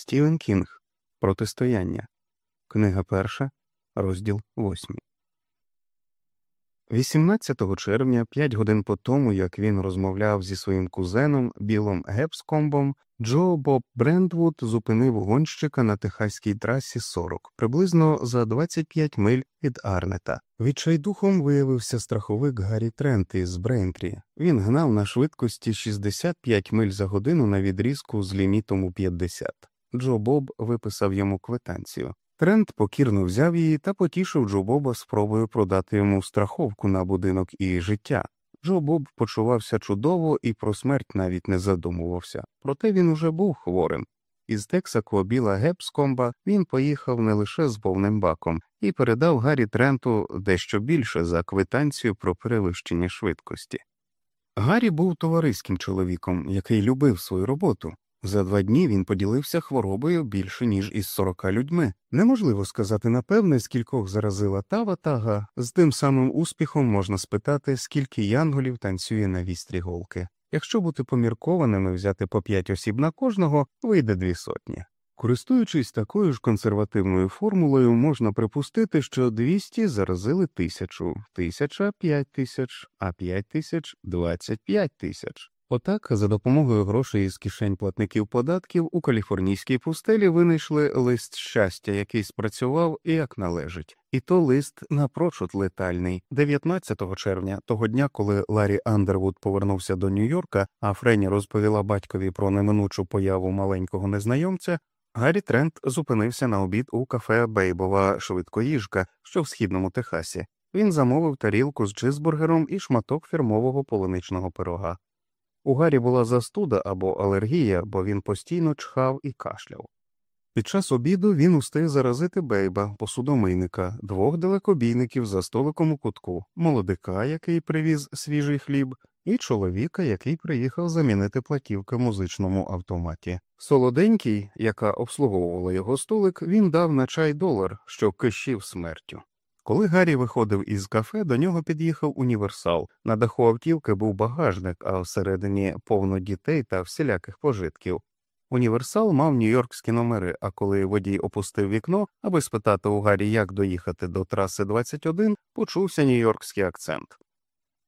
Стівен Кінг Протистояння. Книга перша, розділ восьмий. 18 червня, п'ять годин по тому, як він розмовляв зі своїм кузеном Білом Гепскомбом, Джо Боб Брендвуд зупинив гонщика на техаській трасі 40, приблизно за 25 миль від Арнета. Відчайдухом виявився страховик Гаррі Трент із Брейнтрі. Він гнав на швидкості 65 миль за годину на відрізку з лімітом у 50. Джо Боб виписав йому квитанцію. Трент покірно взяв її та потішив Джо Боба спробою продати йому страховку на будинок і життя. Джо Боб почувався чудово і про смерть навіть не задумувався, проте він уже був хворим. Із Тексако біла Гепскомба він поїхав не лише з повним баком і передав Гаррі Тренту дещо більше за квитанцію про перевищення швидкості. Гаррі був товариським чоловіком, який любив свою роботу, за два дні він поділився хворобою більше ніж із сорока людьми. Неможливо сказати напевне, скількох заразила та ватага, з тим самим успіхом можна спитати, скільки янголів танцює на вістрі голки. Якщо бути поміркованими, взяти по п'ять осіб на кожного, вийде дві сотні. Користуючись такою ж консервативною формулою, можна припустити, що 200 заразили тисячу, тисяча п'ять тисяч, а п'ять тисяч двадцять п'ять тисяч. Отак, за допомогою грошей із кишень платників податків у каліфорнійській пустелі винайшли лист щастя, який спрацював як належить, і то лист напрочуд летальний. 19 червня, того дня, коли Ларі Андервуд повернувся до Нью-Йорка, а Френі розповіла батькові про неминучу появу маленького незнайомця. Гаррі Трент зупинився на обід у кафе Бейбова швидкоїжка, що в східному Техасі. Він замовив тарілку з чизбургером і шматок фірмового полуничного пирога. У Гаррі була застуда або алергія, бо він постійно чхав і кашляв. Під час обіду він устиг заразити бейба, посудомийника, двох далекобійників за столиком у кутку, молодика, який привіз свіжий хліб, і чоловіка, який приїхав замінити платівки музичному автоматі. Солоденький, яка обслуговувала його столик, він дав на чай долар, що кищив смертю. Коли Гаррі виходив із кафе, до нього під'їхав універсал. На даху автівки був багажник, а всередині повно дітей та всіляких пожитків. Універсал мав нью-йоркські номери, а коли водій опустив вікно, аби спитати у Гаррі, як доїхати до траси 21, почувся нью-йоркський акцент.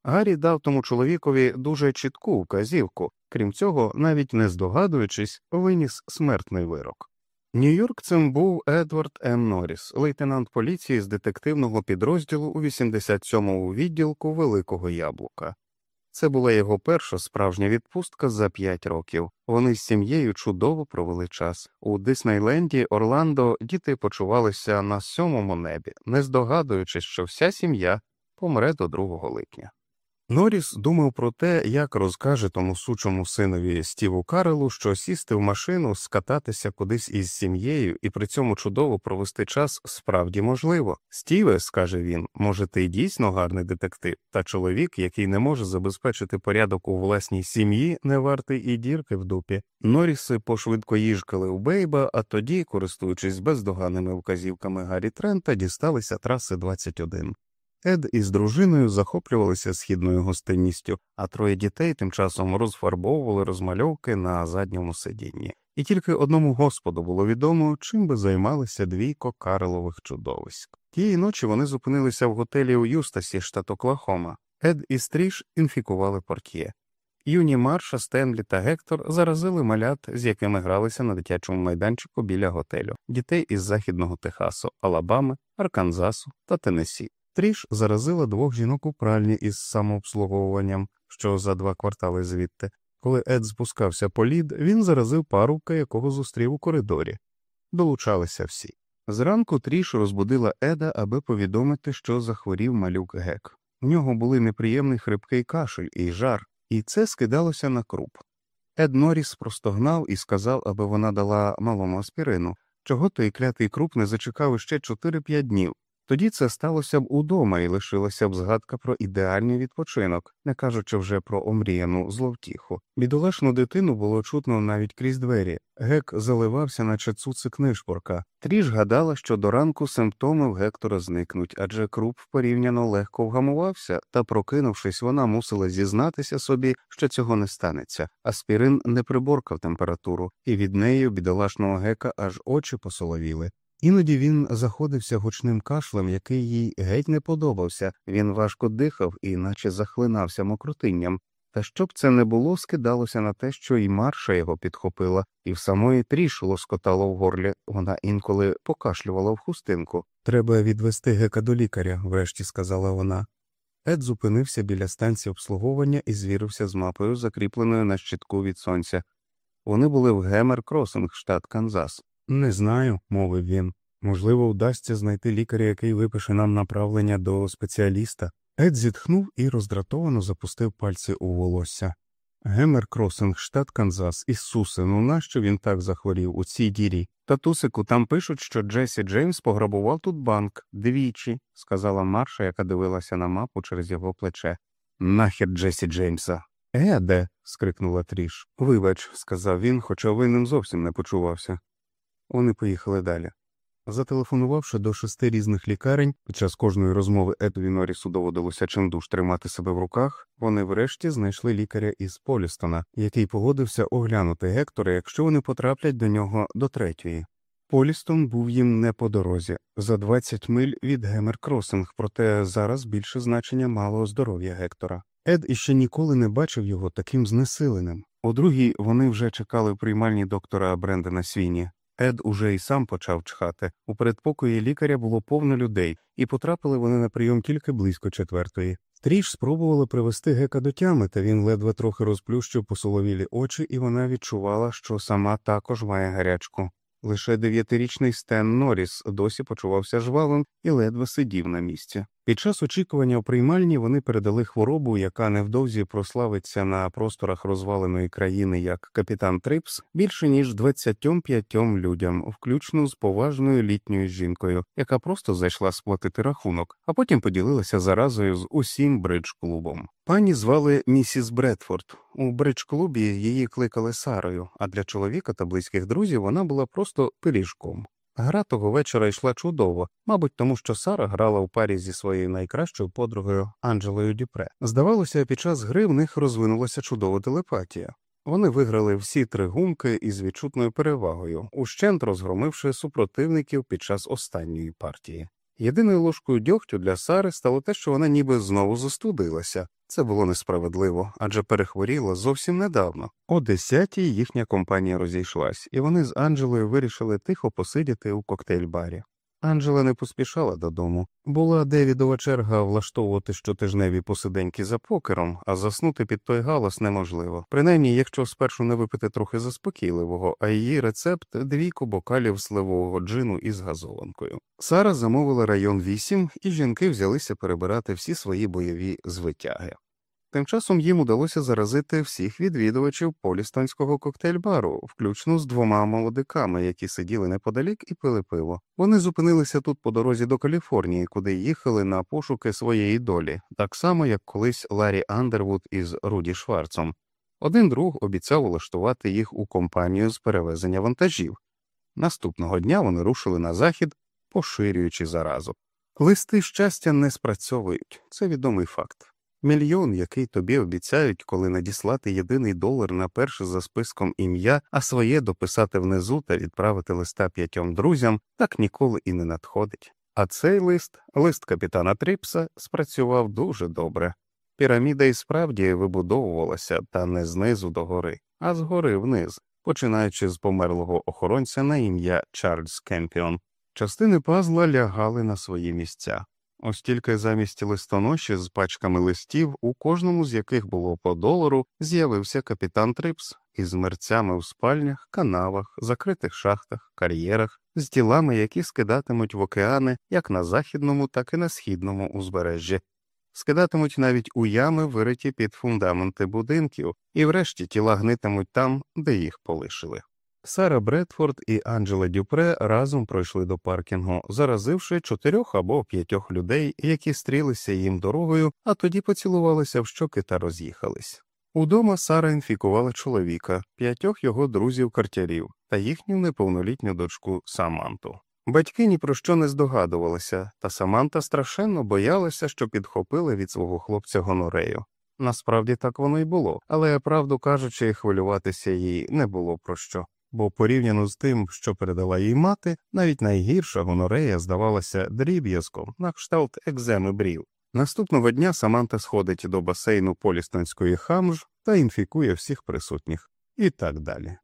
Гаррі дав тому чоловікові дуже чітку вказівку, крім цього, навіть не здогадуючись, виніс смертний вирок. Нью-Йоркцем був Едвард М. Норріс, лейтенант поліції з детективного підрозділу у 87-му відділку Великого Яблука. Це була його перша справжня відпустка за п'ять років. Вони з сім'єю чудово провели час. У Диснейленді Орландо діти почувалися на сьомому небі, не здогадуючись, що вся сім'я помре до 2 липня. Норріс думав про те, як розкаже тому сучому синові Стіву Карелу, що сісти в машину, скататися кудись із сім'єю і при цьому чудово провести час справді можливо. Стіве, скаже він, може, ти дійсно гарний детектив, та чоловік, який не може забезпечити порядок у власній сім'ї, не вартий і дірки в дупі. Норріси пошвидко їжкали у Бейба, а тоді, користуючись бездоганними вказівками Гаррі Трента, дісталися траси 21. Ед із дружиною захоплювалися східною гостинністю, а троє дітей тим часом розфарбовували розмальовки на задньому сидінні, і тільки одному господу було відомо, чим би займалися двійко Карлових чудовиськ. Тієї ночі вони зупинилися в готелі у Юстасі, штат Оклахома. Ед і Стріж інфікували портьє. Юні Марша, Стенлі та Гектор заразили малят, з якими гралися на дитячому майданчику біля готелю, дітей із західного Техасу, Алабами, Арканзасу та Теннессі. Тріш заразила двох жінок у пральні із самообслуговуванням, що за два квартали звідти. Коли Ед спускався по лід, він заразив парубка, якого зустрів у коридорі. Долучалися всі. Зранку Тріш розбудила Еда, аби повідомити, що захворів малюк гек. У нього були неприємний хрипкий кашель і жар, і це скидалося на круп. Ед Норріс простогнав і сказав, аби вона дала малому аспірину, чого той клятий круп не зачекав іще 4-5 днів Тоді це сталося б удома і лишилася б згадка про ідеальний відпочинок, не кажучи вже про омріяну зловтіху. Бідолашну дитину було чутно навіть крізь двері. Гек заливався, наче цуцик нишпорка. Тріж гадала, що до ранку симптоми в Гектора зникнуть, адже круп порівняно легко вгамувався, та, прокинувшись, вона мусила зізнатися собі, що цього не станеться. Аспірин не приборкав температуру, і від неї бідолашного гека аж очі посоловіли. Іноді він заходився гучним кашлем, який їй геть не подобався, він важко дихав і наче захлинався мокротинням. Та щоб це не було, скидалося на те, що і марша його підхопила, і в самої тріш лоскотало в горлі, вона інколи покашлювала в хустинку. Треба відвести гека до лікаря, врешті сказала вона. Ед зупинився біля станції обслуговування і звірився з мапою, закріпленою на щитку від сонця. Вони були в Гемер Кросинг, штат Канзас. Не знаю, мовив він. Можливо, вдасться знайти лікаря, який випише нам направлення до спеціаліста. Ед зітхнув і роздратовано запустив пальці у волосся. Гемер Кросинг, штат Канзас, Ісусе, ну нащо він так захворів у цій дірі? Татусику, там пишуть, що Джесі Джеймс пограбував тут банк двічі, сказала Марша, яка дивилася на мапу через його плече. Нахер Джесі Джеймса. Еде. скрикнула Тріш. Вибач, сказав він, хоча винним зовсім не почувався. Вони поїхали далі. Зателефонувавши до шести різних лікарень, під час кожної розмови Едові Норрісу доводилося чимдуж тримати себе в руках, вони врешті знайшли лікаря із Полістона, який погодився оглянути Гектора, якщо вони потраплять до нього до третьої. Полістон був їм не по дорозі, за 20 миль від Гемер-Кросинг, проте зараз більше значення мало здоров'я Гектора. Ед іще ніколи не бачив його таким знесиленим. У другій вони вже чекали приймальні доктора Брендена Свіні. Ед уже й сам почав чхати. У передпокої лікаря було повно людей, і потрапили вони на прийом тільки близько четвертої. Тріш спробували привести гека до тями, та він ледве трохи розплющив посоловілі очі, і вона відчувала, що сама також має гарячку. Лише дев'ятирічний Стен Норріс досі почувався жвавим і ледве сидів на місці. Під час очікування у приймальні вони передали хворобу, яка невдовзі прославиться на просторах розваленої країни як капітан Трипс, більше ніж 25 людям, включно з поважною літньою жінкою, яка просто зайшла сплатити рахунок, а потім поділилася заразою з усім бридж-клубом. Пані звали місіс Бредфорд. У бридж-клубі її кликали Сарою, а для чоловіка та близьких друзів вона була просто пиріжком. Гра того вечора йшла чудово, мабуть, тому що Сара грала у парі зі своєю найкращою подругою Анджелою Дюпре. Здавалося, під час гри в них розвинулася чудова телепатія. Вони виграли всі три гумки із відчутною перевагою, ущент розгромивши супротивників під час останньої партії. Єдиною ложкою дьогтю для Сари стало те, що вона ніби знову застудилася. Це було несправедливо, адже перехворіла зовсім недавно. О десятій їхня компанія розійшлась, і вони з Анджелою вирішили тихо посидіти у коктейль-барі. Анджела не поспішала додому. Була Девідова черга влаштовувати щотижневі посиденьки за покером, а заснути під той галас неможливо. Принаймні, якщо спершу не випити трохи заспокійливого, а її рецепт двійку бокалів сливового джину із газованкою. Сара замовила район 8, і жінки взялися перебирати всі свої бойові звитяги. Тим часом їм удалося заразити всіх відвідувачів полістонського коктейльбару, включно з двома молодиками, які сиділи неподалік і пили пиво. Вони зупинилися тут по дорозі до Каліфорнії, куди їхали на пошуки своєї долі, так само як колись Ларі Андервуд із Руді Шварцом. Один друг обіцяв улаштувати їх у компанію з перевезення вантажів. Наступного дня вони рушили на захід, поширюючи заразу. Листи щастя не спрацьовують, це відомий факт. Мільйон, який тобі обіцяють, коли надіслати єдиний долар на перше за списком ім'я, а своє дописати внизу та відправити листа п'ятьом друзям, так ніколи і не надходить. А цей лист, лист капітана Тріпса, спрацював дуже добре. Піраміда і справді вибудовувалася та не знизу до гори, а згори вниз, починаючи з померлого охоронця на ім'я Чарльз Кемпіон. Частини пазла лягали на свої місця. Ось тільки замість листоноші з пачками листів, у кожному з яких було по долару, з'явився капітан Трипс із мерцями у спальнях, канавах, закритих шахтах, кар'єрах, з тілами, які скидатимуть в океани як на західному, так і на східному узбережжі, скидатимуть навіть у ями, вириті під фундаменти будинків, і врешті тіла гнитимуть там, де їх полишили. Сара Бредфорд і Анджела Дюпре разом пройшли до паркінгу, заразивши чотирьох або п'ятьох людей, які стрілися їм дорогою, а тоді поцілувалися в щоки та роз'їхались. Удома Сара інфікувала чоловіка, п'ятьох його друзів картярів та їхню неповнолітню дочку Саманту. Батьки ні про що не здогадувалися, та Саманта страшенно боялася, що підхопили від свого хлопця гонорею. Насправді так воно й було, але, правду кажучи, хвилюватися їй не було про що, бо порівняно з тим, що передала їй мати, навіть найгірша гонорея здавалася дріб'язком на кшталт екземи брів. Наступного дня Саманта сходить до басейну Полістонської хамж та інфікує всіх присутніх, і так далі.